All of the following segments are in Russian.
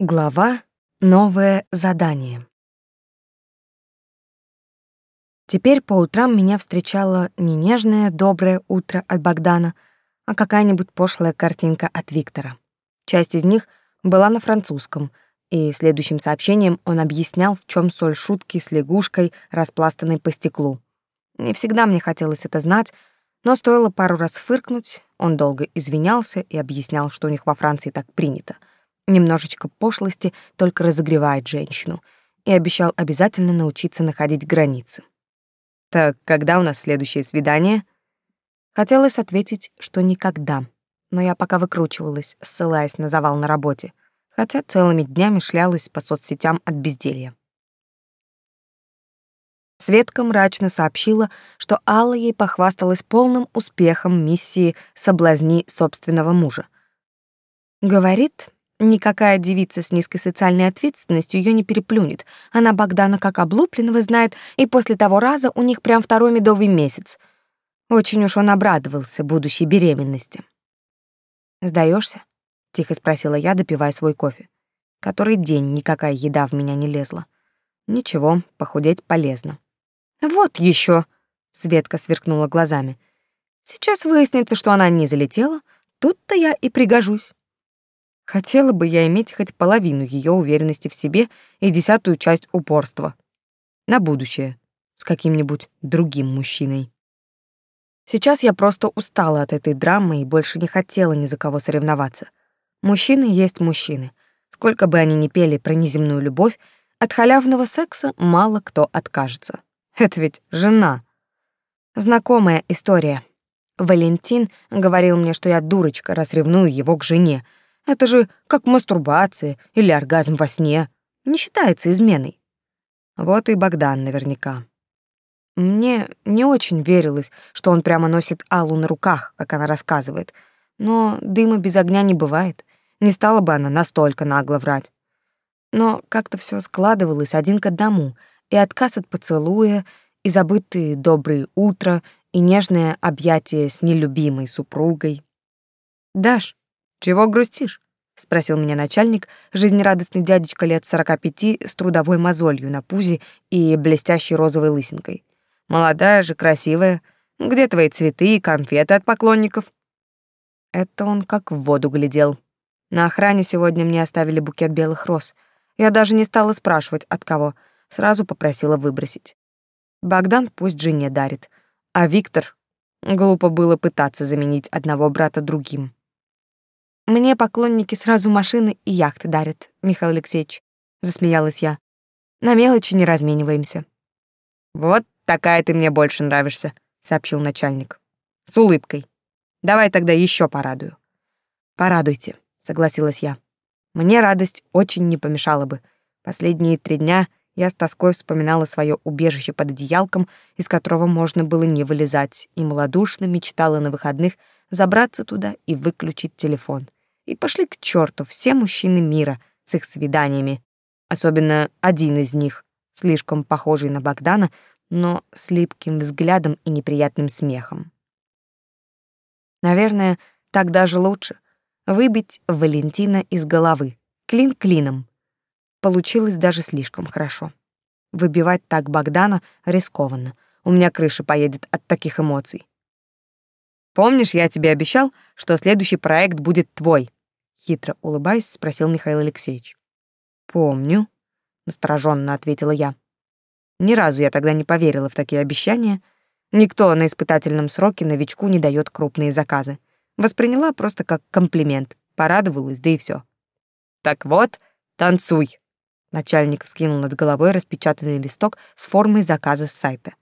Глава «Новое задание». Теперь по утрам меня встречало не нежное, доброе утро от Богдана, а какая-нибудь пошлая картинка от Виктора. Часть из них была на французском, и следующим сообщением он объяснял, в чем соль шутки с лягушкой, распластанной по стеклу. Не всегда мне хотелось это знать, но стоило пару раз фыркнуть, он долго извинялся и объяснял, что у них во Франции так принято — Немножечко пошлости только разогревает женщину. И обещал обязательно научиться находить границы. «Так когда у нас следующее свидание?» Хотелось ответить, что никогда. Но я пока выкручивалась, ссылаясь на завал на работе, хотя целыми днями шлялась по соцсетям от безделья. Светка мрачно сообщила, что Алла ей похвасталась полным успехом миссии «Соблазни собственного мужа». Говорит, Никакая девица с низкой социальной ответственностью ее не переплюнет. Она Богдана как облупленного знает, и после того раза у них прям второй медовый месяц. Очень уж он обрадовался будущей беременности. Сдаешься? тихо спросила я, допивая свой кофе. Который день никакая еда в меня не лезла. Ничего, похудеть полезно. Вот еще, Светка сверкнула глазами. Сейчас выяснится, что она не залетела, тут-то я и пригожусь. Хотела бы я иметь хоть половину ее уверенности в себе и десятую часть упорства. На будущее. С каким-нибудь другим мужчиной. Сейчас я просто устала от этой драмы и больше не хотела ни за кого соревноваться. Мужчины есть мужчины. Сколько бы они ни пели про неземную любовь, от халявного секса мало кто откажется. Это ведь жена. Знакомая история. Валентин говорил мне, что я дурочка, раз ревную его к жене — это же как мастурбация или оргазм во сне. Не считается изменой. Вот и Богдан наверняка. Мне не очень верилось, что он прямо носит Аллу на руках, как она рассказывает. Но дыма без огня не бывает. Не стала бы она настолько нагло врать. Но как-то все складывалось один к одному, и отказ от поцелуя, и забытые добрые утро, и нежное объятие с нелюбимой супругой. «Даш, «Чего грустишь?» — спросил меня начальник, жизнерадостный дядечка лет сорока пяти с трудовой мозолью на пузе и блестящей розовой лысинкой. «Молодая же, красивая. Где твои цветы и конфеты от поклонников?» Это он как в воду глядел. На охране сегодня мне оставили букет белых роз. Я даже не стала спрашивать, от кого. Сразу попросила выбросить. Богдан пусть жене дарит, а Виктор... Глупо было пытаться заменить одного брата другим. Мне поклонники сразу машины и яхты дарят, Михаил Алексеевич, засмеялась я. На мелочи не размениваемся. Вот такая ты мне больше нравишься, сообщил начальник. С улыбкой. Давай тогда еще порадую. Порадуйте, согласилась я. Мне радость очень не помешала бы. Последние три дня я с тоской вспоминала свое убежище под одеялком, из которого можно было не вылезать, и малодушно мечтала на выходных забраться туда и выключить телефон. И пошли к черту все мужчины мира с их свиданиями. Особенно один из них, слишком похожий на Богдана, но с липким взглядом и неприятным смехом. Наверное, так даже лучше. Выбить Валентина из головы. Клин клином. Получилось даже слишком хорошо. Выбивать так Богдана рискованно. У меня крыша поедет от таких эмоций. Помнишь, я тебе обещал, что следующий проект будет твой? Хитро улыбаясь, спросил Михаил Алексеевич. Помню, настороженно ответила я. Ни разу я тогда не поверила в такие обещания. Никто на испытательном сроке новичку не дает крупные заказы. Восприняла просто как комплимент, порадовалась, да и все. Так вот, танцуй. Начальник вскинул над головой распечатанный листок с формой заказа с сайта.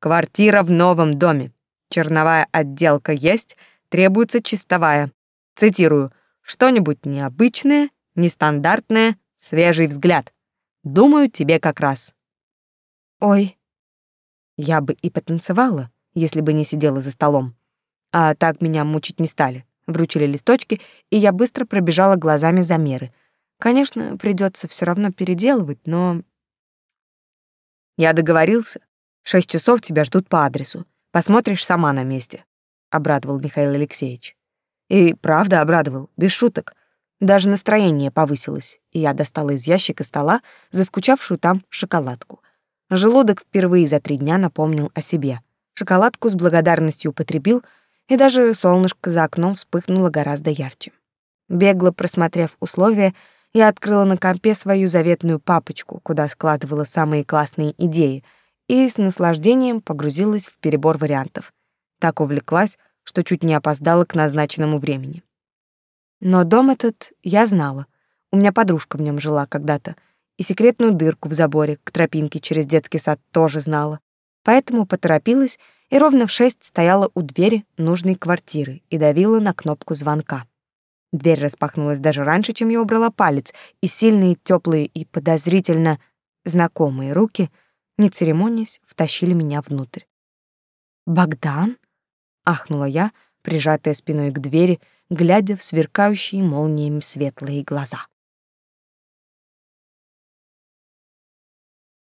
Квартира в новом доме. Черновая отделка есть, требуется чистовая. Цитирую: что-нибудь необычное, нестандартное, свежий взгляд. Думаю, тебе как раз. Ой, я бы и потанцевала, если бы не сидела за столом. А так меня мучить не стали. Вручили листочки, и я быстро пробежала глазами замеры. Конечно, придется все равно переделывать, но... Я договорился. Шесть часов тебя ждут по адресу. Посмотришь сама на месте, — обрадовал Михаил Алексеевич. И правда обрадовал, без шуток. Даже настроение повысилось, и я достала из ящика стола заскучавшую там шоколадку. Желудок впервые за три дня напомнил о себе. Шоколадку с благодарностью употребил, и даже солнышко за окном вспыхнуло гораздо ярче. Бегло просмотрев условия, я открыла на компе свою заветную папочку, куда складывала самые классные идеи, и с наслаждением погрузилась в перебор вариантов. Так увлеклась, что чуть не опоздала к назначенному времени. Но дом этот я знала. У меня подружка в нем жила когда-то — и секретную дырку в заборе к тропинке через детский сад тоже знала. Поэтому поторопилась и ровно в шесть стояла у двери нужной квартиры и давила на кнопку звонка. Дверь распахнулась даже раньше, чем я убрала палец, и сильные, теплые и подозрительно знакомые руки, не церемонясь, втащили меня внутрь. «Богдан?» — ахнула я, прижатая спиной к двери, глядя в сверкающие молниями светлые глаза.